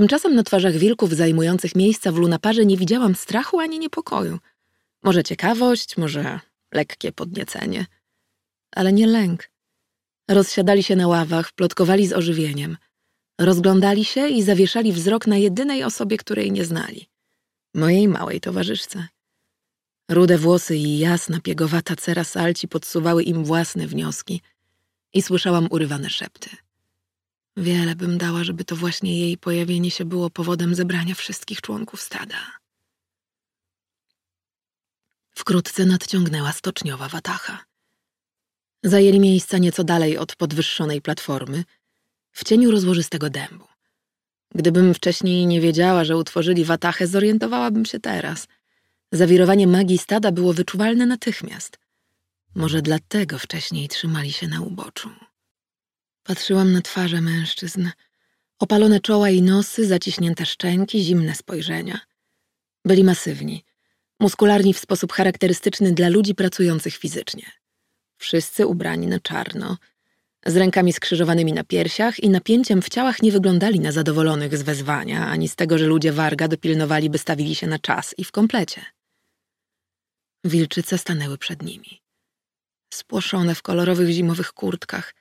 Tymczasem na twarzach wilków zajmujących miejsca w lunaparze nie widziałam strachu ani niepokoju. Może ciekawość, może lekkie podniecenie. Ale nie lęk. Rozsiadali się na ławach, plotkowali z ożywieniem. Rozglądali się i zawieszali wzrok na jedynej osobie, której nie znali. Mojej małej towarzyszce. Rude włosy i jasna, piegowata cera salci podsuwały im własne wnioski i słyszałam urywane szepty. Wiele bym dała, żeby to właśnie jej pojawienie się było powodem zebrania wszystkich członków stada. Wkrótce nadciągnęła stoczniowa watacha. Zajęli miejsca nieco dalej od podwyższonej platformy, w cieniu rozłożystego dębu. Gdybym wcześniej nie wiedziała, że utworzyli watachę, zorientowałabym się teraz. Zawirowanie magii stada było wyczuwalne natychmiast. Może dlatego wcześniej trzymali się na uboczu. Patrzyłam na twarze mężczyzn. Opalone czoła i nosy, zaciśnięte szczęki, zimne spojrzenia. Byli masywni, muskularni w sposób charakterystyczny dla ludzi pracujących fizycznie. Wszyscy ubrani na czarno, z rękami skrzyżowanymi na piersiach i napięciem w ciałach nie wyglądali na zadowolonych z wezwania, ani z tego, że ludzie Warga dopilnowali, by stawili się na czas i w komplecie. Wilczyce stanęły przed nimi. Spłoszone w kolorowych zimowych kurtkach,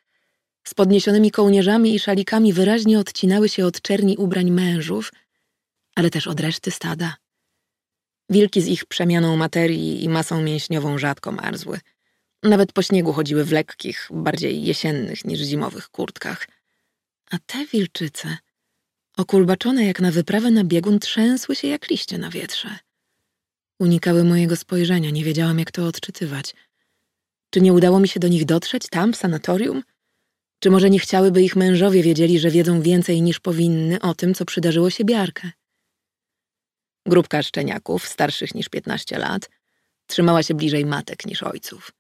z podniesionymi kołnierzami i szalikami wyraźnie odcinały się od czerni ubrań mężów, ale też od reszty stada. Wilki z ich przemianą materii i masą mięśniową rzadko marzły. Nawet po śniegu chodziły w lekkich, bardziej jesiennych niż zimowych kurtkach. A te wilczyce, okulbaczone jak na wyprawę na biegun, trzęsły się jak liście na wietrze. Unikały mojego spojrzenia, nie wiedziałam jak to odczytywać. Czy nie udało mi się do nich dotrzeć tam, w sanatorium? Czy może nie chciałyby ich mężowie wiedzieli, że wiedzą więcej niż powinny o tym, co przydarzyło się Biarkę? Grupka szczeniaków, starszych niż piętnaście lat, trzymała się bliżej matek niż ojców.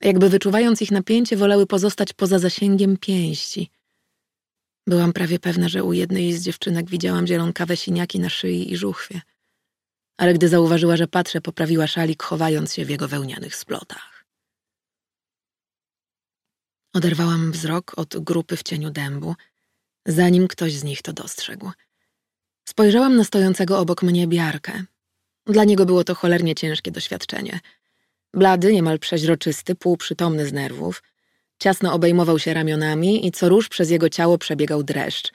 Jakby wyczuwając ich napięcie, wolały pozostać poza zasięgiem pięści. Byłam prawie pewna, że u jednej z dziewczynek widziałam zielonkawe siniaki na szyi i żuchwie. Ale gdy zauważyła, że patrzę, poprawiła szalik, chowając się w jego wełnianych splotach. Oderwałam wzrok od grupy w cieniu dębu, zanim ktoś z nich to dostrzegł. Spojrzałam na stojącego obok mnie biarkę. Dla niego było to cholernie ciężkie doświadczenie. Blady, niemal przeźroczysty, półprzytomny z nerwów, ciasno obejmował się ramionami i co róż przez jego ciało przebiegał dreszcz.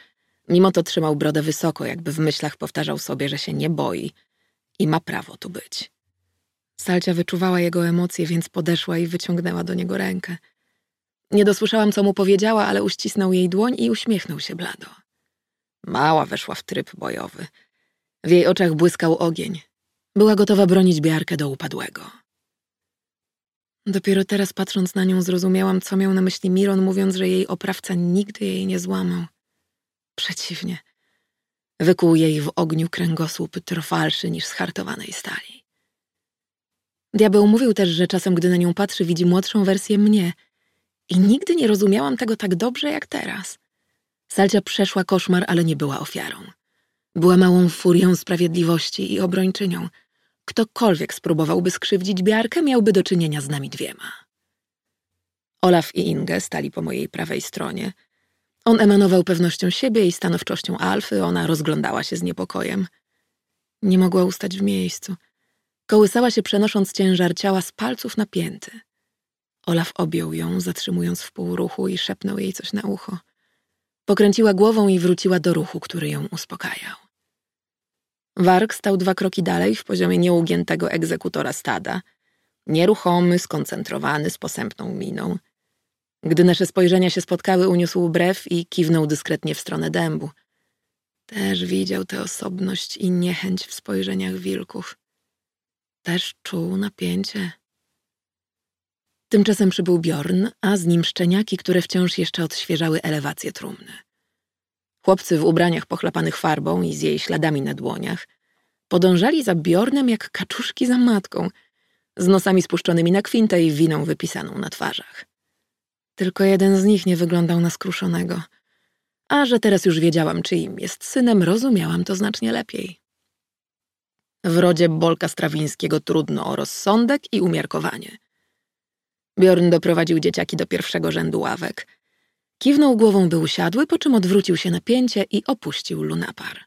Mimo to trzymał brodę wysoko, jakby w myślach powtarzał sobie, że się nie boi i ma prawo tu być. Salcia wyczuwała jego emocje, więc podeszła i wyciągnęła do niego rękę. Nie dosłyszałam, co mu powiedziała, ale uścisnął jej dłoń i uśmiechnął się blado. Mała weszła w tryb bojowy. W jej oczach błyskał ogień. Była gotowa bronić biarkę do upadłego. Dopiero teraz, patrząc na nią, zrozumiałam, co miał na myśli Miron, mówiąc, że jej oprawca nigdy jej nie złamał. Przeciwnie. Wykuł jej w ogniu kręgosłup trwalszy niż z hartowanej stali. Diabeł mówił też, że czasem, gdy na nią patrzy, widzi młodszą wersję mnie – i nigdy nie rozumiałam tego tak dobrze jak teraz. Salcia przeszła koszmar, ale nie była ofiarą. Była małą furią sprawiedliwości i obrończynią. Ktokolwiek spróbowałby skrzywdzić Biarkę, miałby do czynienia z nami dwiema. Olaf i Inge stali po mojej prawej stronie. On emanował pewnością siebie i stanowczością Alfy, ona rozglądała się z niepokojem. Nie mogła ustać w miejscu. Kołysała się przenosząc ciężar ciała z palców na pięty. Olaf objął ją, zatrzymując w półruchu i szepnął jej coś na ucho. Pokręciła głową i wróciła do ruchu, który ją uspokajał. Warg stał dwa kroki dalej w poziomie nieugiętego egzekutora stada, nieruchomy, skoncentrowany, z posępną miną. Gdy nasze spojrzenia się spotkały, uniósł brew i kiwnął dyskretnie w stronę dębu. Też widział tę osobność i niechęć w spojrzeniach wilków. Też czuł napięcie. Tymczasem przybył Bjorn, a z nim szczeniaki, które wciąż jeszcze odświeżały elewację trumny. Chłopcy w ubraniach pochlapanych farbą i z jej śladami na dłoniach podążali za Bjornem jak kaczuszki za matką, z nosami spuszczonymi na kwintę i winą wypisaną na twarzach. Tylko jeden z nich nie wyglądał na skruszonego. A że teraz już wiedziałam, czyim jest synem, rozumiałam to znacznie lepiej. W rodzie Bolka Strawińskiego trudno o rozsądek i umiarkowanie – Bjorn doprowadził dzieciaki do pierwszego rzędu ławek. Kiwnął głową, by usiadły, po czym odwrócił się na pięcie i opuścił lunapar.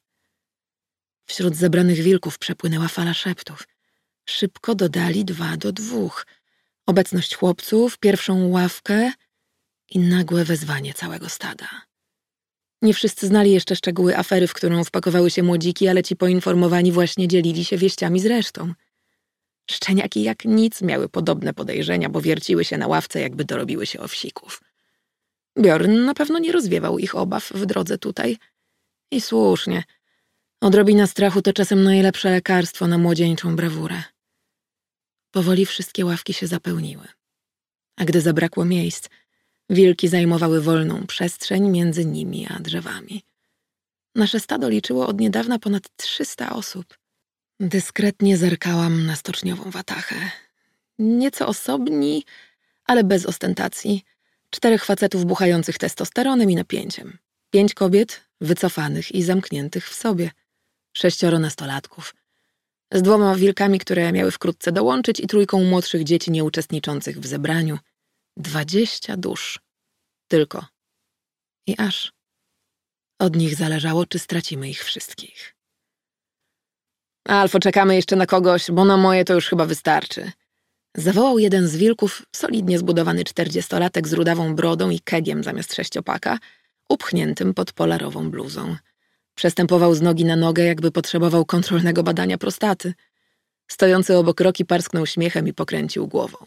Wśród zebranych wilków przepłynęła fala szeptów. Szybko dodali dwa do dwóch. Obecność chłopców, pierwszą ławkę i nagłe wezwanie całego stada. Nie wszyscy znali jeszcze szczegóły afery, w którą wpakowały się młodziki, ale ci poinformowani właśnie dzielili się wieściami z resztą. Szczeniaki jak nic miały podobne podejrzenia, bo wierciły się na ławce, jakby dorobiły się owsików. Bjorn na pewno nie rozwiewał ich obaw w drodze tutaj. I słusznie. Odrobina strachu to czasem najlepsze lekarstwo na młodzieńczą brawurę. Powoli wszystkie ławki się zapełniły. A gdy zabrakło miejsc, wilki zajmowały wolną przestrzeń między nimi a drzewami. Nasze stado liczyło od niedawna ponad trzysta osób. Dyskretnie zerkałam na stoczniową watachę. Nieco osobni, ale bez ostentacji. Czterech facetów buchających testosteronem i napięciem. Pięć kobiet wycofanych i zamkniętych w sobie. Sześcioro nastolatków. Z dwoma wilkami, które miały wkrótce dołączyć i trójką młodszych dzieci nieuczestniczących w zebraniu. Dwadzieścia dusz. Tylko. I aż. Od nich zależało, czy stracimy ich wszystkich. Alfo, czekamy jeszcze na kogoś, bo na moje to już chyba wystarczy. Zawołał jeden z wilków, solidnie zbudowany czterdziestolatek z rudawą brodą i kegiem zamiast sześciopaka, upchniętym pod polarową bluzą. Przestępował z nogi na nogę, jakby potrzebował kontrolnego badania prostaty. Stojący obok Roki parsknął śmiechem i pokręcił głową.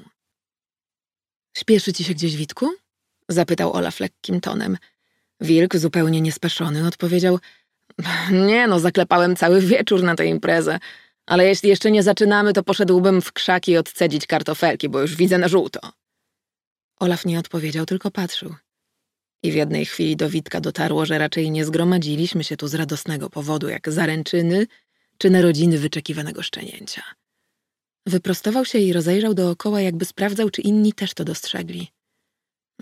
Śpieszy ci się gdzieś, Witku? Zapytał Olaf lekkim tonem. Wilk, zupełnie niespeszony, odpowiedział Nie no, zaklepałem cały wieczór na tę imprezę. Ale jeśli jeszcze nie zaczynamy, to poszedłbym w krzaki odcedzić kartofelki, bo już widzę na żółto. Olaf nie odpowiedział, tylko patrzył. I w jednej chwili do Witka dotarło, że raczej nie zgromadziliśmy się tu z radosnego powodu, jak zaręczyny czy narodziny wyczekiwanego szczenięcia. Wyprostował się i rozejrzał dookoła, jakby sprawdzał, czy inni też to dostrzegli.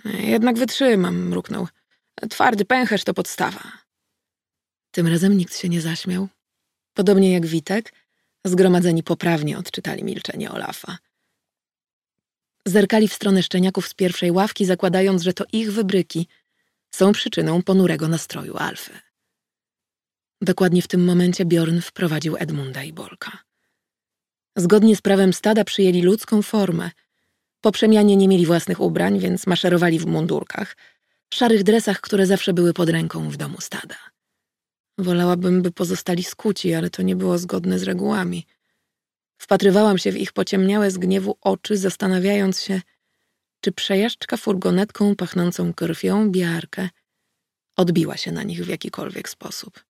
Jednak wytrzymam, mruknął. Twardy pęcherz to podstawa. Tym razem nikt się nie zaśmiał. Podobnie jak Witek, zgromadzeni poprawnie odczytali milczenie Olafa. Zerkali w stronę szczeniaków z pierwszej ławki, zakładając, że to ich wybryki są przyczyną ponurego nastroju Alfy. Dokładnie w tym momencie Bjorn wprowadził Edmunda i Bolka. Zgodnie z prawem stada przyjęli ludzką formę. Po przemianie nie mieli własnych ubrań, więc maszerowali w mundurkach, szarych dresach, które zawsze były pod ręką w domu stada. Wolałabym, by pozostali skuci, ale to nie było zgodne z regułami. Wpatrywałam się w ich pociemniałe z gniewu oczy, zastanawiając się, czy przejażdżka furgonetką pachnącą krwią biarkę odbiła się na nich w jakikolwiek sposób.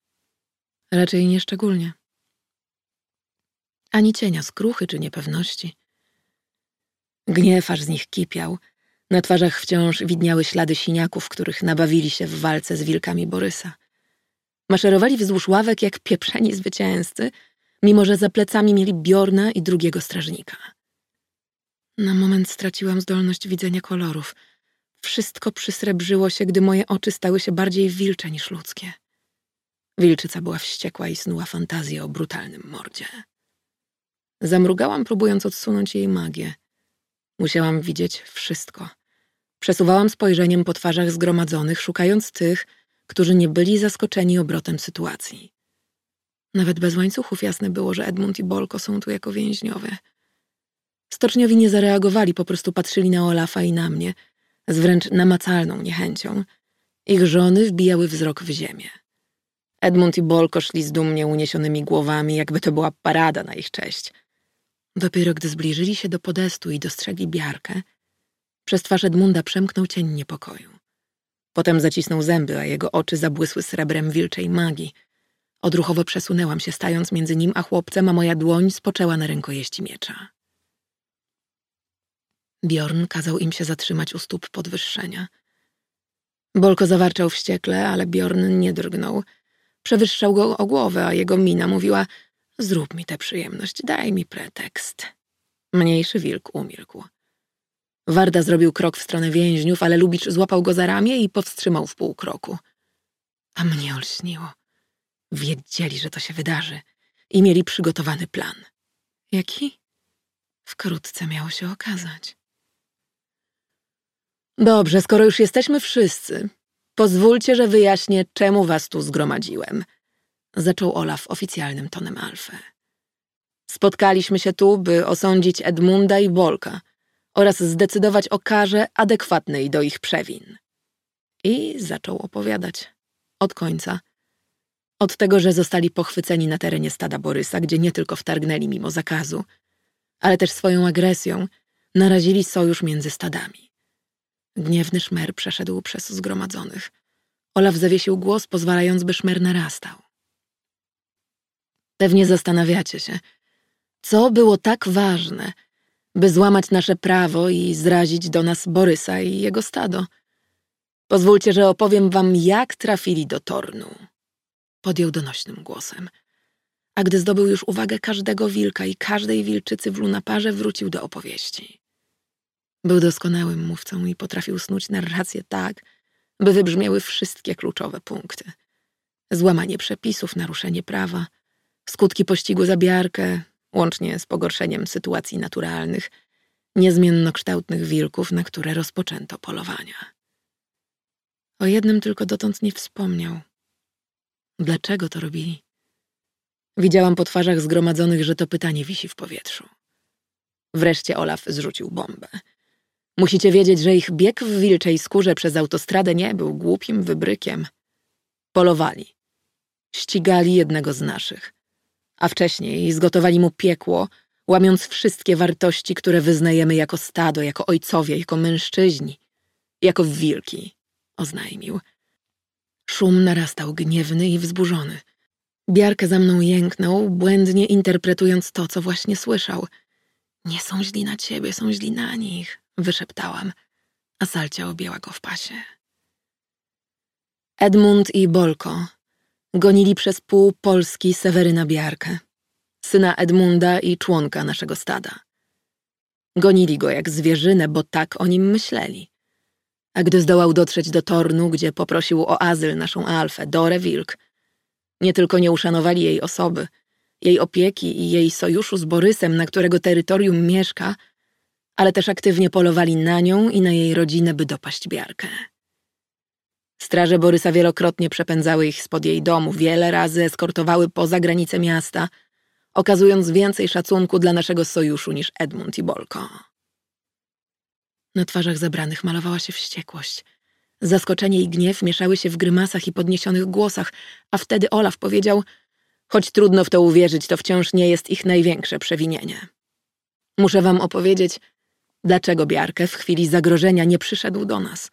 Raczej nieszczególnie. Ani cienia skruchy czy niepewności. Gniew aż z nich kipiał. Na twarzach wciąż widniały ślady siniaków, których nabawili się w walce z wilkami Borysa. Maszerowali wzdłuż ławek jak pieprzeni zwycięzcy, mimo że za plecami mieli Biorna i drugiego strażnika. Na moment straciłam zdolność widzenia kolorów. Wszystko przysrebrzyło się, gdy moje oczy stały się bardziej wilcze niż ludzkie. Wilczyca była wściekła i snuła fantazję o brutalnym mordzie. Zamrugałam, próbując odsunąć jej magię. Musiałam widzieć wszystko. Przesuwałam spojrzeniem po twarzach zgromadzonych, szukając tych, którzy nie byli zaskoczeni obrotem sytuacji. Nawet bez łańcuchów jasne było, że Edmund i Bolko są tu jako więźniowie. Stoczniowi nie zareagowali, po prostu patrzyli na Olafa i na mnie, z wręcz namacalną niechęcią. Ich żony wbijały wzrok w ziemię. Edmund i Bolko szli zdumnie uniesionymi głowami, jakby to była parada na ich cześć. Dopiero gdy zbliżyli się do podestu i dostrzegli biarkę, przez twarz Edmunda przemknął cień niepokoju. Potem zacisnął zęby, a jego oczy zabłysły srebrem wilczej magii. Odruchowo przesunęłam się, stając między nim a chłopcem, a moja dłoń spoczęła na rękojeści miecza. Bjorn kazał im się zatrzymać u stóp podwyższenia. Bolko zawarczał wściekle, ale Bjorn nie drgnął. Przewyższał go o głowę, a jego mina mówiła — zrób mi tę przyjemność, daj mi pretekst. Mniejszy wilk umilkł. Warda zrobił krok w stronę więźniów, ale Lubicz złapał go za ramię i powstrzymał w pół kroku. A mnie olśniło. Wiedzieli, że to się wydarzy i mieli przygotowany plan. Jaki? Wkrótce miało się okazać. Dobrze, skoro już jesteśmy wszyscy, Pozwólcie, że wyjaśnię, czemu was tu zgromadziłem. Zaczął Olaf oficjalnym tonem Alfę. Spotkaliśmy się tu, by osądzić Edmunda i Bolka oraz zdecydować o karze adekwatnej do ich przewin. I zaczął opowiadać. Od końca. Od tego, że zostali pochwyceni na terenie stada Borysa, gdzie nie tylko wtargnęli mimo zakazu, ale też swoją agresją narazili sojusz między stadami. Gniewny szmer przeszedł przez zgromadzonych. Olaf zawiesił głos, pozwalając, by szmer narastał. Pewnie zastanawiacie się, co było tak ważne, by złamać nasze prawo i zrazić do nas Borysa i jego stado. Pozwólcie, że opowiem wam, jak trafili do Tornu. Podjął donośnym głosem. A gdy zdobył już uwagę każdego wilka i każdej wilczycy w lunaparze, wrócił do opowieści. Był doskonałym mówcą i potrafił snuć narrację tak, by wybrzmiały wszystkie kluczowe punkty. Złamanie przepisów, naruszenie prawa, skutki pościgu za biarkę, łącznie z pogorszeniem sytuacji naturalnych, niezmiennokształtnych wilków, na które rozpoczęto polowania. O jednym tylko dotąd nie wspomniał. Dlaczego to robili? Widziałam po twarzach zgromadzonych, że to pytanie wisi w powietrzu. Wreszcie Olaf zrzucił bombę. Musicie wiedzieć, że ich bieg w wilczej skórze przez autostradę nie był głupim wybrykiem. Polowali. Ścigali jednego z naszych. A wcześniej zgotowali mu piekło, łamiąc wszystkie wartości, które wyznajemy jako stado, jako ojcowie, jako mężczyźni, jako wilki, oznajmił. Szum narastał gniewny i wzburzony. Biarkę za mną jęknął, błędnie interpretując to, co właśnie słyszał. Nie są źli na ciebie, są źli na nich, wyszeptałam, a Salcia objęła go w pasie. Edmund i Bolko gonili przez pół Polski Seweryna Biarkę, syna Edmunda i członka naszego stada. Gonili go jak zwierzynę, bo tak o nim myśleli. A gdy zdołał dotrzeć do Tornu, gdzie poprosił o azyl naszą Alfę, Dorę Wilk, nie tylko nie uszanowali jej osoby, jej opieki i jej sojuszu z Borysem, na którego terytorium mieszka, ale też aktywnie polowali na nią i na jej rodzinę, by dopaść Biarkę. Straże Borysa wielokrotnie przepędzały ich spod jej domu, wiele razy eskortowały poza granice miasta, okazując więcej szacunku dla naszego sojuszu niż Edmund i Bolko. Na twarzach zebranych malowała się wściekłość. Zaskoczenie i gniew mieszały się w grymasach i podniesionych głosach, a wtedy Olaf powiedział: Choć trudno w to uwierzyć, to wciąż nie jest ich największe przewinienie. Muszę wam opowiedzieć, dlaczego Biarkę w chwili zagrożenia nie przyszedł do nas.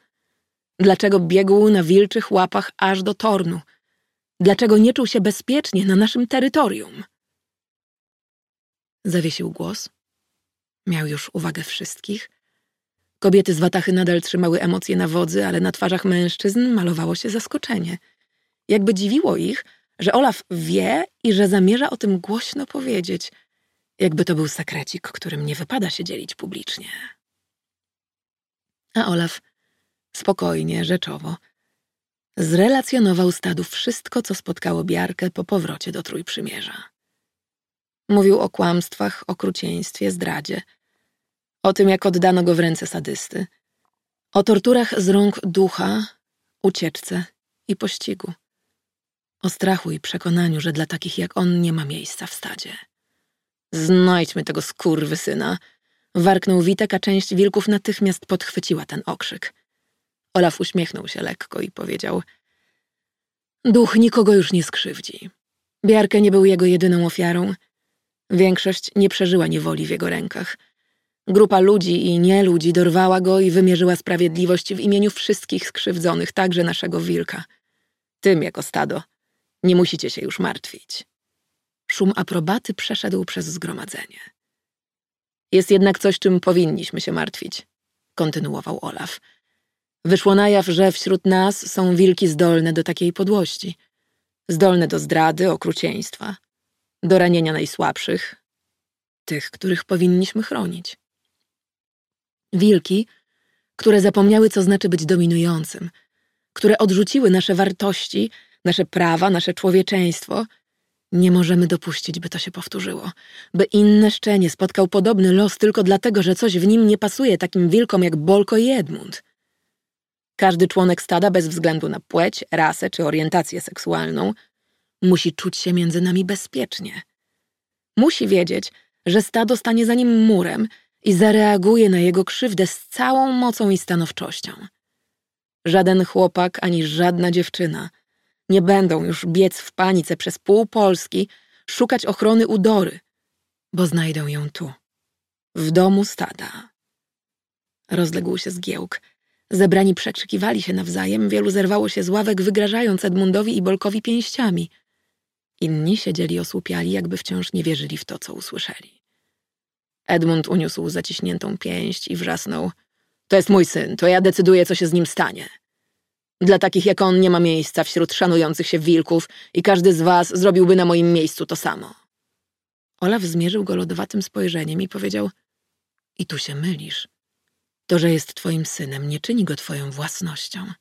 Dlaczego biegł na wilczych łapach aż do Tornu? Dlaczego nie czuł się bezpiecznie na naszym terytorium? Zawiesił głos. Miał już uwagę wszystkich. Kobiety z Watachy nadal trzymały emocje na wodzy, ale na twarzach mężczyzn malowało się zaskoczenie. Jakby dziwiło ich, że Olaf wie i że zamierza o tym głośno powiedzieć, jakby to był sekrecik, którym nie wypada się dzielić publicznie. A Olaf spokojnie, rzeczowo, zrelacjonował stadu wszystko, co spotkało Biarkę po powrocie do Trójprzymierza. Mówił o kłamstwach, okrucieństwie, zdradzie, o tym, jak oddano go w ręce sadysty, o torturach z rąk ducha, ucieczce i pościgu, o strachu i przekonaniu, że dla takich jak on nie ma miejsca w stadzie. Znajdźmy tego syna! Warknął Witek, a część wilków natychmiast podchwyciła ten okrzyk. Olaf uśmiechnął się lekko i powiedział Duch nikogo już nie skrzywdzi. Biarkę nie był jego jedyną ofiarą. Większość nie przeżyła niewoli w jego rękach. Grupa ludzi i nieludzi dorwała go i wymierzyła sprawiedliwość w imieniu wszystkich skrzywdzonych, także naszego wilka. Tym jako stado nie musicie się już martwić. Szum aprobaty przeszedł przez zgromadzenie. Jest jednak coś, czym powinniśmy się martwić, kontynuował Olaf. Wyszło na jaw, że wśród nas są wilki zdolne do takiej podłości. Zdolne do zdrady, okrucieństwa, do ranienia najsłabszych, tych, których powinniśmy chronić. Wilki, które zapomniały, co znaczy być dominującym, które odrzuciły nasze wartości, nasze prawa, nasze człowieczeństwo. Nie możemy dopuścić, by to się powtórzyło, by inne szczenie spotkał podobny los tylko dlatego, że coś w nim nie pasuje takim wilkom jak Bolko i Edmund. Każdy członek stada, bez względu na płeć, rasę czy orientację seksualną, musi czuć się między nami bezpiecznie. Musi wiedzieć, że stado stanie za nim murem i zareaguje na jego krzywdę z całą mocą i stanowczością. Żaden chłopak ani żadna dziewczyna nie będą już biec w panice przez pół Polski, szukać ochrony u Dory, bo znajdą ją tu, w domu stada. Rozległ się zgiełk. Zebrani przekrzykiwali się nawzajem, wielu zerwało się z ławek, wygrażając Edmundowi i Bolkowi pięściami. Inni siedzieli osłupiali, jakby wciąż nie wierzyli w to, co usłyszeli. Edmund uniósł zaciśniętą pięść i wrzasnął. To jest mój syn, to ja decyduję, co się z nim stanie. Dla takich jak on nie ma miejsca wśród szanujących się wilków i każdy z was zrobiłby na moim miejscu to samo. Olaf zmierzył go lodowatym spojrzeniem i powiedział I tu się mylisz. To, że jest twoim synem, nie czyni go twoją własnością.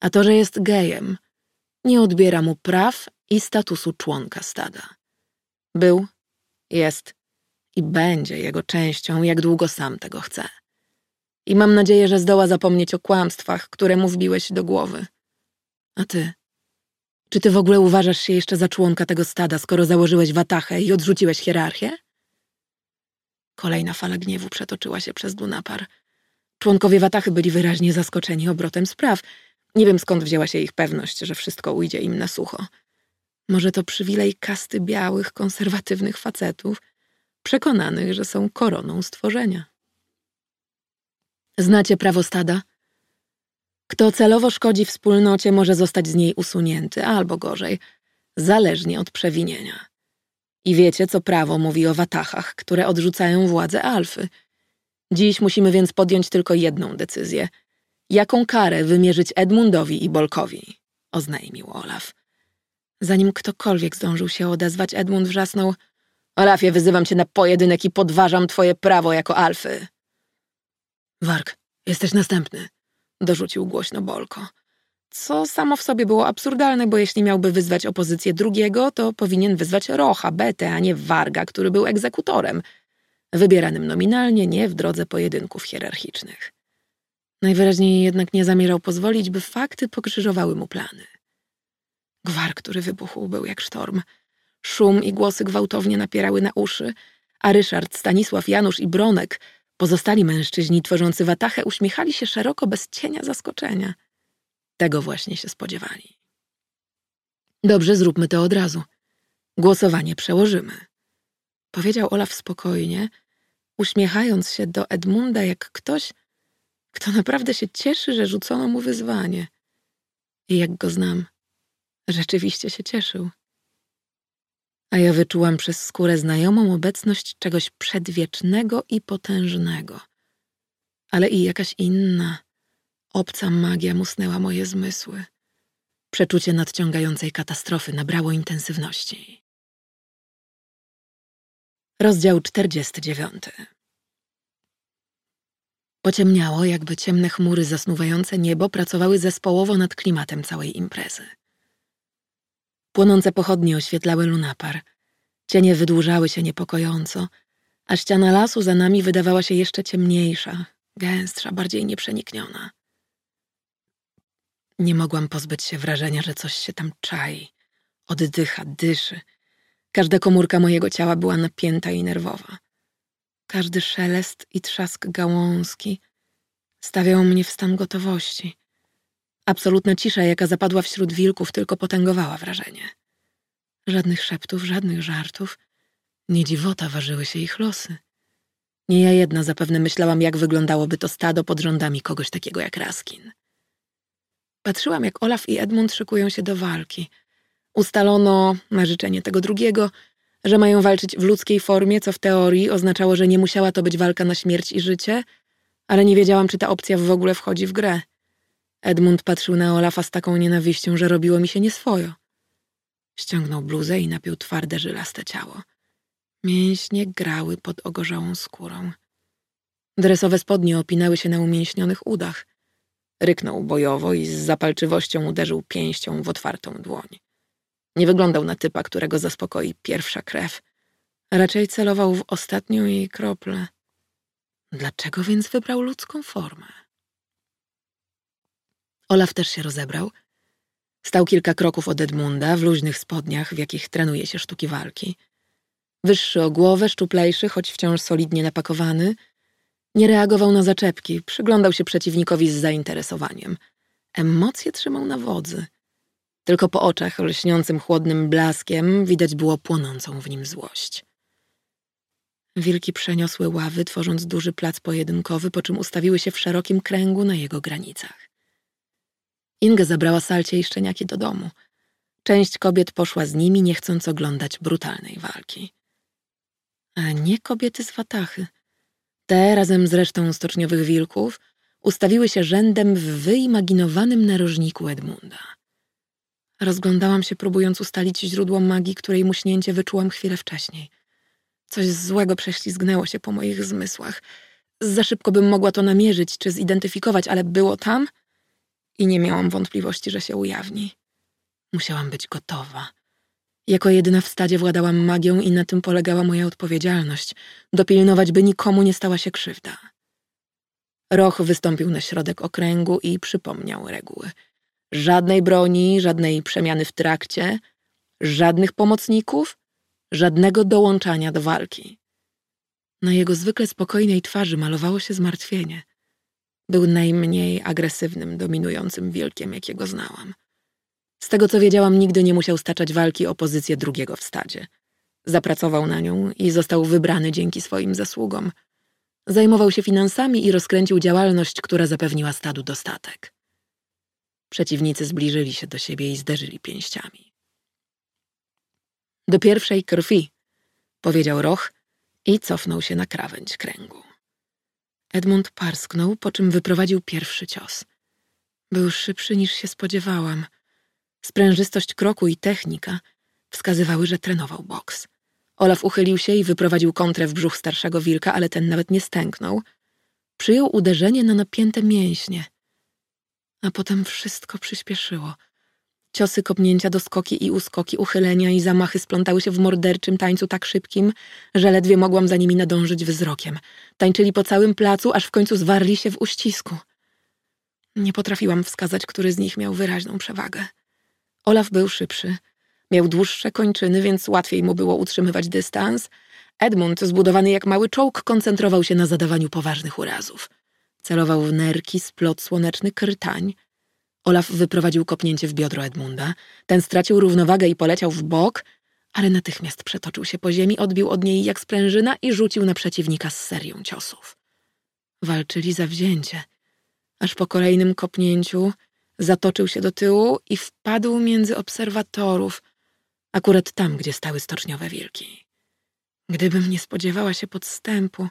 A to, że jest gejem, nie odbiera mu praw i statusu członka stada. Był, jest i będzie jego częścią, jak długo sam tego chce. I mam nadzieję, że zdoła zapomnieć o kłamstwach, które mu wbiłeś do głowy. A ty? Czy ty w ogóle uważasz się jeszcze za członka tego stada, skoro założyłeś watachę i odrzuciłeś hierarchię? Kolejna fala gniewu przetoczyła się przez Dunapar. Członkowie watachy byli wyraźnie zaskoczeni obrotem spraw. Nie wiem skąd wzięła się ich pewność, że wszystko ujdzie im na sucho. Może to przywilej kasty białych, konserwatywnych facetów, przekonanych, że są koroną stworzenia. Znacie prawo stada? Kto celowo szkodzi wspólnocie, może zostać z niej usunięty, albo gorzej, zależnie od przewinienia. I wiecie, co prawo mówi o watachach, które odrzucają władzę alfy. Dziś musimy więc podjąć tylko jedną decyzję. Jaką karę wymierzyć Edmundowi i Bolkowi? Oznajmił Olaf. Zanim ktokolwiek zdążył się odezwać, Edmund wrzasnął – Olafie, wyzywam cię na pojedynek i podważam twoje prawo jako alfy. Wark, jesteś następny, dorzucił głośno Bolko. Co samo w sobie było absurdalne, bo jeśli miałby wyzwać opozycję drugiego, to powinien wyzwać Rocha, Betę, a nie Warga, który był egzekutorem, wybieranym nominalnie, nie w drodze pojedynków hierarchicznych. Najwyraźniej jednak nie zamierzał pozwolić, by fakty pokrzyżowały mu plany. Gwar, który wybuchł, był jak sztorm – Szum i głosy gwałtownie napierały na uszy, a Ryszard, Stanisław, Janusz i Bronek, pozostali mężczyźni tworzący watachę, uśmiechali się szeroko bez cienia zaskoczenia. Tego właśnie się spodziewali. Dobrze, zróbmy to od razu. Głosowanie przełożymy. Powiedział Olaf spokojnie, uśmiechając się do Edmunda jak ktoś, kto naprawdę się cieszy, że rzucono mu wyzwanie. I jak go znam, rzeczywiście się cieszył a ja wyczułam przez skórę znajomą obecność czegoś przedwiecznego i potężnego. Ale i jakaś inna, obca magia musnęła moje zmysły. Przeczucie nadciągającej katastrofy nabrało intensywności. Rozdział 49 Pociemniało, jakby ciemne chmury zasnuwające niebo pracowały zespołowo nad klimatem całej imprezy. Płonące pochodnie oświetlały lunapar. Cienie wydłużały się niepokojąco, a ściana lasu za nami wydawała się jeszcze ciemniejsza, gęstsza, bardziej nieprzenikniona. Nie mogłam pozbyć się wrażenia, że coś się tam czai, oddycha, dyszy. Każda komórka mojego ciała była napięta i nerwowa. Każdy szelest i trzask gałązki stawiał mnie w stan gotowości. Absolutna cisza, jaka zapadła wśród wilków, tylko potęgowała wrażenie. Żadnych szeptów, żadnych żartów. Nie dziwota ważyły się ich losy. Nie ja jedna zapewne myślałam, jak wyglądałoby to stado pod rządami kogoś takiego jak Raskin. Patrzyłam, jak Olaf i Edmund szykują się do walki. Ustalono, na życzenie tego drugiego, że mają walczyć w ludzkiej formie, co w teorii oznaczało, że nie musiała to być walka na śmierć i życie, ale nie wiedziałam, czy ta opcja w ogóle wchodzi w grę. Edmund patrzył na Olafa z taką nienawiścią, że robiło mi się nieswojo. Ściągnął bluzę i napił twarde, żylaste ciało. Mięśnie grały pod ogorzałą skórą. Dresowe spodnie opinały się na umięśnionych udach. Ryknął bojowo i z zapalczywością uderzył pięścią w otwartą dłoń. Nie wyglądał na typa, którego zaspokoi pierwsza krew. Raczej celował w ostatnią jej kroplę. Dlaczego więc wybrał ludzką formę? Olaf też się rozebrał. Stał kilka kroków od Edmunda w luźnych spodniach, w jakich trenuje się sztuki walki. Wyższy o głowę, szczuplejszy, choć wciąż solidnie napakowany, nie reagował na zaczepki, przyglądał się przeciwnikowi z zainteresowaniem. Emocje trzymał na wodzy. Tylko po oczach lśniącym chłodnym blaskiem widać było płonącą w nim złość. Wilki przeniosły ławy, tworząc duży plac pojedynkowy, po czym ustawiły się w szerokim kręgu na jego granicach. Inga zabrała salcie i szczeniaki do domu. Część kobiet poszła z nimi, nie chcąc oglądać brutalnej walki. A nie kobiety z Watachy. Te, razem z resztą stoczniowych wilków, ustawiły się rzędem w wyimaginowanym narożniku Edmunda. Rozglądałam się, próbując ustalić źródło magii, której muśnięcie wyczułam chwilę wcześniej. Coś złego prześlizgnęło się po moich zmysłach. Za szybko bym mogła to namierzyć czy zidentyfikować, ale było tam i nie miałam wątpliwości, że się ujawni. Musiałam być gotowa. Jako jedyna w stadzie władałam magią i na tym polegała moja odpowiedzialność dopilnować, by nikomu nie stała się krzywda. Roch wystąpił na środek okręgu i przypomniał reguły. Żadnej broni, żadnej przemiany w trakcie, żadnych pomocników, żadnego dołączania do walki. Na jego zwykle spokojnej twarzy malowało się zmartwienie. Był najmniej agresywnym, dominującym wilkiem, jakiego znałam. Z tego co wiedziałam, nigdy nie musiał staczać walki o pozycję drugiego w stadzie. Zapracował na nią i został wybrany dzięki swoim zasługom. Zajmował się finansami i rozkręcił działalność, która zapewniła stadu dostatek. Przeciwnicy zbliżyli się do siebie i zderzyli pięściami. Do pierwszej krwi, powiedział Roch i cofnął się na krawędź kręgu. Edmund parsknął, po czym wyprowadził pierwszy cios. Był szybszy niż się spodziewałam. Sprężystość kroku i technika wskazywały, że trenował boks. Olaf uchylił się i wyprowadził kontrę w brzuch starszego wilka, ale ten nawet nie stęknął. Przyjął uderzenie na napięte mięśnie. A potem wszystko przyspieszyło. Ciosy, kopnięcia, doskoki i uskoki, uchylenia i zamachy splątały się w morderczym tańcu tak szybkim, że ledwie mogłam za nimi nadążyć wzrokiem. Tańczyli po całym placu, aż w końcu zwarli się w uścisku. Nie potrafiłam wskazać, który z nich miał wyraźną przewagę. Olaf był szybszy. Miał dłuższe kończyny, więc łatwiej mu było utrzymywać dystans. Edmund, zbudowany jak mały czołg, koncentrował się na zadawaniu poważnych urazów. Celował w nerki, splot słoneczny, krtań. Olaf wyprowadził kopnięcie w biodro Edmunda. Ten stracił równowagę i poleciał w bok, ale natychmiast przetoczył się po ziemi, odbił od niej jak sprężyna i rzucił na przeciwnika z serią ciosów. Walczyli za wzięcie, aż po kolejnym kopnięciu zatoczył się do tyłu i wpadł między obserwatorów, akurat tam, gdzie stały stoczniowe wilki. Gdybym nie spodziewała się podstępu,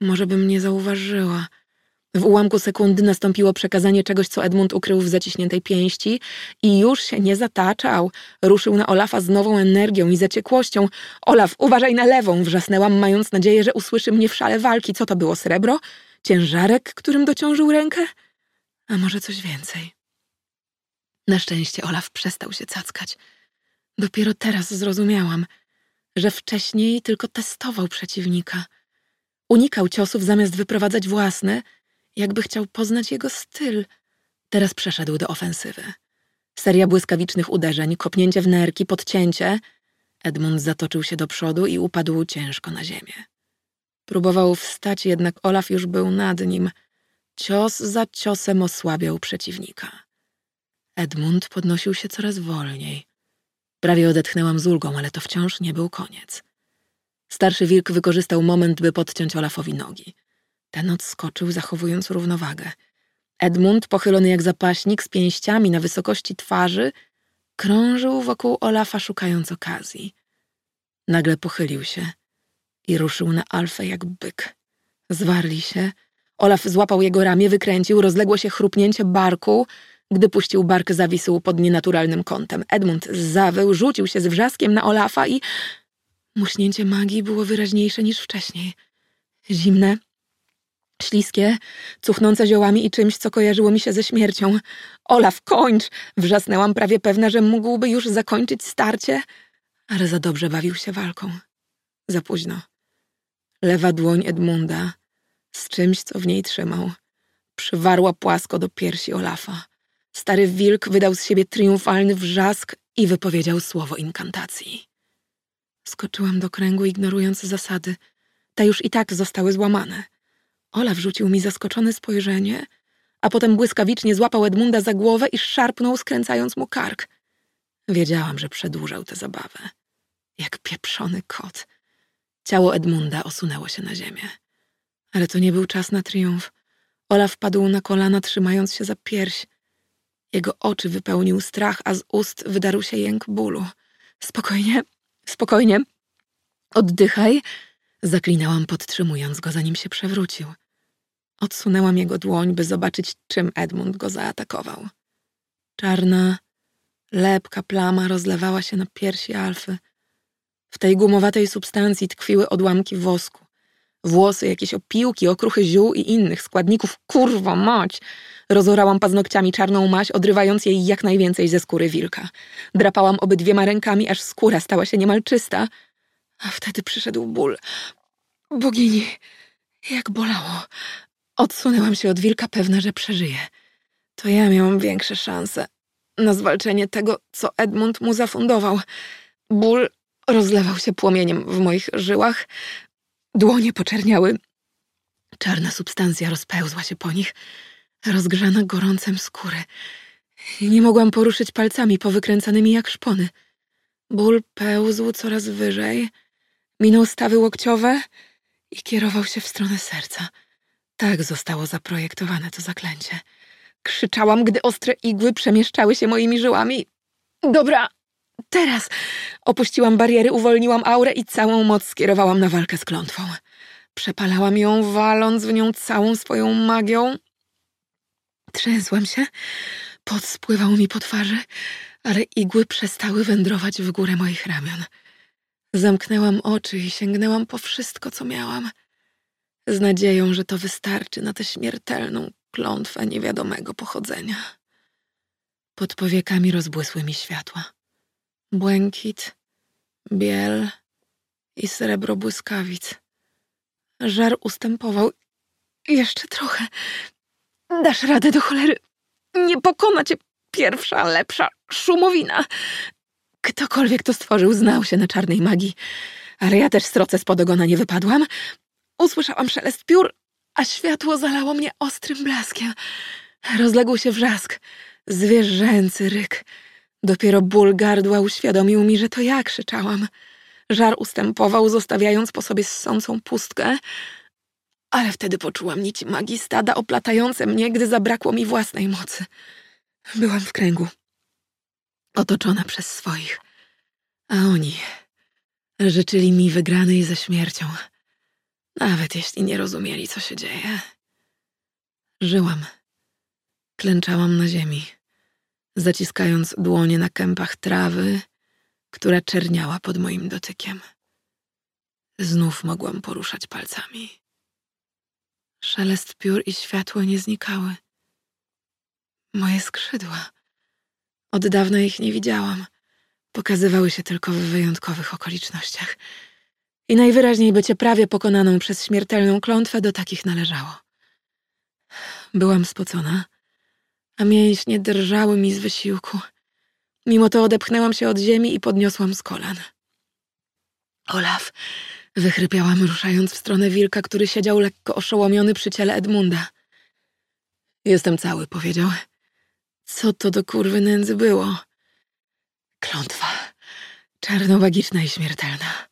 może bym nie zauważyła. W ułamku sekundy nastąpiło przekazanie czegoś, co Edmund ukrył w zaciśniętej pięści i już się nie zataczał. Ruszył na Olafa z nową energią i zaciekłością. Olaf, uważaj na lewą! Wrzasnęłam, mając nadzieję, że usłyszy mnie w szale walki. Co to było, srebro? Ciężarek, którym dociążył rękę? A może coś więcej? Na szczęście Olaf przestał się cackać. Dopiero teraz zrozumiałam, że wcześniej tylko testował przeciwnika. Unikał ciosów zamiast wyprowadzać własne, jakby chciał poznać jego styl. Teraz przeszedł do ofensywy. Seria błyskawicznych uderzeń, kopnięcie w nerki, podcięcie. Edmund zatoczył się do przodu i upadł ciężko na ziemię. Próbował wstać, jednak Olaf już był nad nim. Cios za ciosem osłabiał przeciwnika. Edmund podnosił się coraz wolniej. Prawie odetchnęłam z ulgą, ale to wciąż nie był koniec. Starszy wilk wykorzystał moment, by podciąć Olafowi nogi. Ten odskoczył, zachowując równowagę. Edmund, pochylony jak zapaśnik, z pięściami na wysokości twarzy, krążył wokół Olafa, szukając okazji. Nagle pochylił się i ruszył na Alfę jak byk. Zwarli się. Olaf złapał jego ramię, wykręcił, rozległo się chrupnięcie barku. Gdy puścił bark, zawisł pod nienaturalnym kątem. Edmund zawył, rzucił się z wrzaskiem na Olafa i... Muśnięcie magii było wyraźniejsze niż wcześniej. Zimne, śliskie, cuchnące ziołami i czymś, co kojarzyło mi się ze śmiercią. Olaf, kończ! Wrzasnęłam, prawie pewna, że mógłby już zakończyć starcie, ale za dobrze bawił się walką. Za późno. Lewa dłoń Edmunda z czymś, co w niej trzymał, przywarła płasko do piersi Olafa. Stary wilk wydał z siebie triumfalny wrzask i wypowiedział słowo inkantacji. Skoczyłam do kręgu, ignorując zasady. Te już i tak zostały złamane. Olaf rzucił mi zaskoczone spojrzenie, a potem błyskawicznie złapał Edmunda za głowę i szarpnął, skręcając mu kark. Wiedziałam, że przedłużał tę zabawę. Jak pieprzony kot. Ciało Edmunda osunęło się na ziemię. Ale to nie był czas na triumf. Olaf padł na kolana, trzymając się za pierś. Jego oczy wypełnił strach, a z ust wydarł się jęk bólu. Spokojnie, spokojnie. Oddychaj, zaklinałam, podtrzymując go, zanim się przewrócił. Odsunęłam jego dłoń, by zobaczyć, czym Edmund go zaatakował. Czarna, lepka plama rozlewała się na piersi Alfy. W tej gumowatej substancji tkwiły odłamki wosku. Włosy, jakieś opiłki, okruchy ziół i innych składników. Kurwa mać! Rozorałam paznokciami czarną maź, odrywając jej jak najwięcej ze skóry wilka. Drapałam obydwiema rękami, aż skóra stała się niemal czysta. A wtedy przyszedł ból. Bogini, jak bolało. Odsunęłam się od wilka, pewna, że przeżyje. To ja miałam większe szanse na zwalczenie tego, co Edmund mu zafundował. Ból rozlewał się płomieniem w moich żyłach. Dłonie poczerniały. Czarna substancja rozpełzła się po nich, rozgrzana gorącem skóry. Nie mogłam poruszyć palcami powykręcanymi jak szpony. Ból pełzł coraz wyżej, minął stawy łokciowe i kierował się w stronę serca. Tak zostało zaprojektowane to zaklęcie. Krzyczałam, gdy ostre igły przemieszczały się moimi żyłami. Dobra, teraz! Opuściłam bariery, uwolniłam aurę i całą moc skierowałam na walkę z klątwą. Przepalałam ją, waląc w nią całą swoją magią. Trzęsłam się, pot spływał mi po twarzy, ale igły przestały wędrować w górę moich ramion. Zamknęłam oczy i sięgnęłam po wszystko, co miałam – z nadzieją, że to wystarczy na tę śmiertelną klątwę niewiadomego pochodzenia. Pod powiekami rozbłysły mi światła. Błękit, biel i srebro błyskawic. Żar ustępował. Jeszcze trochę. Dasz radę do cholery. Nie pokona cię pierwsza, lepsza szumowina. Ktokolwiek to stworzył, znał się na czarnej magii. Ale ja też stroce spod ogona nie wypadłam. Usłyszałam szelest piór, a światło zalało mnie ostrym blaskiem. Rozległ się wrzask, zwierzęcy ryk. Dopiero ból gardła uświadomił mi, że to ja krzyczałam. Żar ustępował, zostawiając po sobie ssącą pustkę, ale wtedy poczułam nici magii stada oplatające mnie, gdy zabrakło mi własnej mocy. Byłam w kręgu, otoczona przez swoich, a oni życzyli mi wygranej ze śmiercią nawet jeśli nie rozumieli, co się dzieje. Żyłam. Klęczałam na ziemi, zaciskając dłonie na kępach trawy, która czerniała pod moim dotykiem. Znów mogłam poruszać palcami. Szelest piór i światło nie znikały. Moje skrzydła. Od dawna ich nie widziałam. Pokazywały się tylko w wyjątkowych okolicznościach – i najwyraźniej bycie prawie pokonaną przez śmiertelną klątwę do takich należało. Byłam spocona, a mięśnie drżały mi z wysiłku. Mimo to odepchnęłam się od ziemi i podniosłam z kolan. Olaf, wychrypiałam, ruszając w stronę wilka, który siedział lekko oszołomiony przy ciele Edmunda. Jestem cały, powiedział. Co to do kurwy nędzy było? Klątwa. Czarnowagiczna i śmiertelna.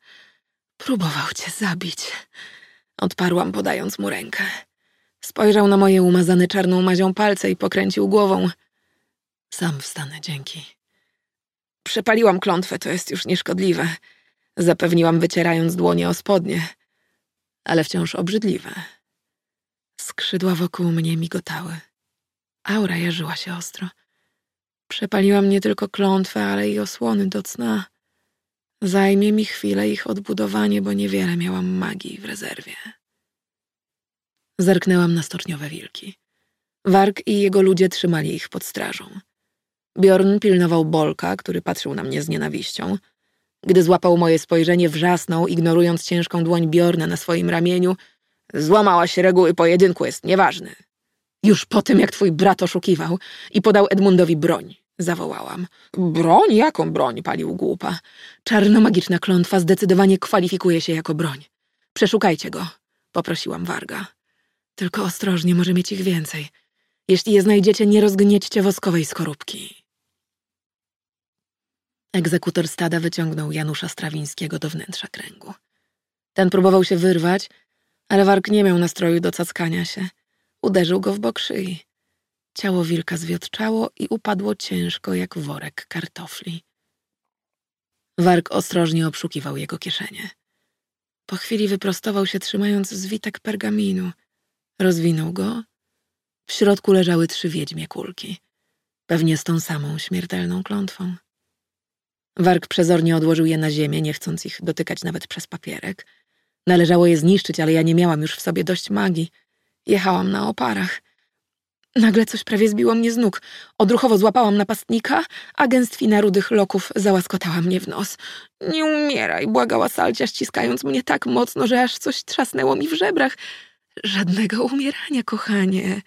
Próbował cię zabić. Odparłam, podając mu rękę. Spojrzał na moje umazane czarną mazią palce i pokręcił głową. Sam wstanę, dzięki. Przepaliłam klątwę, to jest już nieszkodliwe. Zapewniłam, wycierając dłonie o spodnie. Ale wciąż obrzydliwe. Skrzydła wokół mnie migotały. Aura jarzyła się ostro. Przepaliłam nie tylko klątwę, ale i osłony do cna. Zajmie mi chwilę ich odbudowanie, bo niewiele miałam magii w rezerwie. Zerknęłam na stoczniowe wilki. Warg i jego ludzie trzymali ich pod strażą. Bjorn pilnował Bolka, który patrzył na mnie z nienawiścią. Gdy złapał moje spojrzenie, wrzasnął, ignorując ciężką dłoń Bjorna na swoim ramieniu. Złamałaś reguły pojedynku, jest nieważny. Już po tym, jak twój brat oszukiwał i podał Edmundowi broń, zawołałam. Broń? Jaką broń? palił głupa. Czarnomagiczna klątwa zdecydowanie kwalifikuje się jako broń. Przeszukajcie go, poprosiłam Warga. Tylko ostrożnie, może mieć ich więcej. Jeśli je znajdziecie, nie rozgniećcie woskowej skorupki. Egzekutor stada wyciągnął Janusza Strawińskiego do wnętrza kręgu. Ten próbował się wyrwać, ale Warg nie miał nastroju do cackania się. Uderzył go w bok szyi. Ciało wilka zwiotczało i upadło ciężko jak worek kartofli. Warg ostrożnie obszukiwał jego kieszenie. Po chwili wyprostował się, trzymając zwitek pergaminu. Rozwinął go. W środku leżały trzy wiedźmie kulki. Pewnie z tą samą śmiertelną klątwą. Warg przezornie odłożył je na ziemię, nie chcąc ich dotykać nawet przez papierek. Należało je zniszczyć, ale ja nie miałam już w sobie dość magii. Jechałam na oparach. Nagle coś prawie zbiło mnie z nóg. Odruchowo złapałam napastnika, a gęstwina rudych loków załaskotała mnie w nos. Nie umieraj, błagała Salcia, ściskając mnie tak mocno, że aż coś trzasnęło mi w żebrach. Żadnego umierania, kochanie,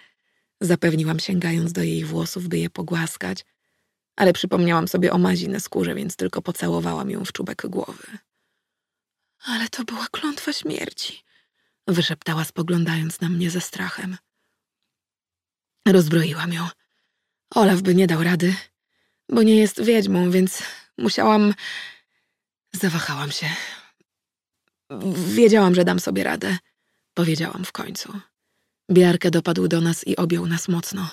zapewniłam, sięgając do jej włosów, by je pogłaskać. Ale przypomniałam sobie o mazi na skórze, więc tylko pocałowałam ją w czubek głowy. Ale to była klątwa śmierci, wyszeptała, spoglądając na mnie ze strachem. Rozbroiłam ją. Olaf by nie dał rady, bo nie jest wiedźmą, więc musiałam. Zawahałam się. Wiedziałam, że dam sobie radę, powiedziałam w końcu. Biarkę dopadł do nas i objął nas mocno.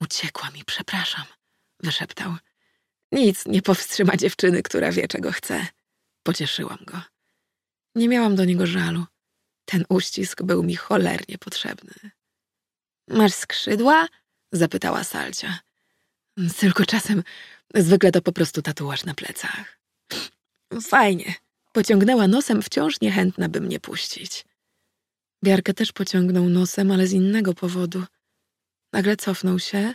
Uciekła mi, przepraszam, wyszeptał. Nic nie powstrzyma dziewczyny, która wie, czego chce. Pocieszyłam go. Nie miałam do niego żalu. Ten uścisk był mi cholernie potrzebny. Masz skrzydła? zapytała Salcia. Tylko czasem zwykle to po prostu tatuaż na plecach. Fajnie. Pociągnęła nosem, wciąż niechętna, by mnie puścić. Biarkę też pociągnął nosem, ale z innego powodu. Nagle cofnął się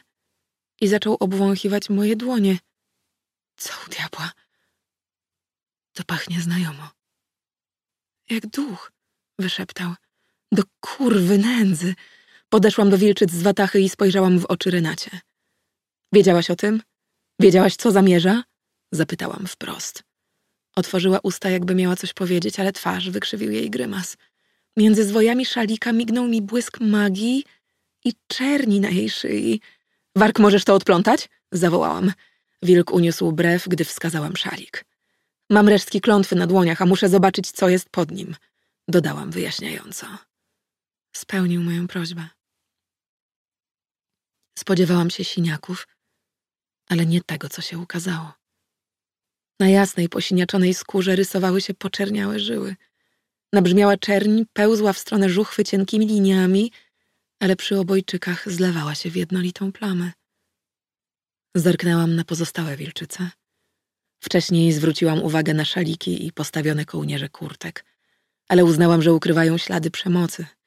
i zaczął obwąchiwać moje dłonie. Co u diabła? To pachnie znajomo. Jak duch, wyszeptał. Do kurwy nędzy. Podeszłam do wilczyc z watachy i spojrzałam w oczy Renacie. Wiedziałaś o tym? Wiedziałaś, co zamierza? Zapytałam wprost. Otworzyła usta, jakby miała coś powiedzieć, ale twarz wykrzywił jej grymas. Między zwojami szalika mignął mi błysk magii i czerni na jej szyi. Wark, możesz to odplątać? Zawołałam. Wilk uniósł brew, gdy wskazałam szalik. Mam resztki klątwy na dłoniach, a muszę zobaczyć, co jest pod nim. Dodałam wyjaśniająco. Spełnił moją prośbę. Spodziewałam się siniaków, ale nie tego, co się ukazało. Na jasnej, posiniaczonej skórze rysowały się poczerniałe żyły. Nabrzmiała czerń pełzła w stronę żuchwy cienkimi liniami, ale przy obojczykach zlewała się w jednolitą plamę. Zerknęłam na pozostałe wilczyce. Wcześniej zwróciłam uwagę na szaliki i postawione kołnierze kurtek, ale uznałam, że ukrywają ślady przemocy –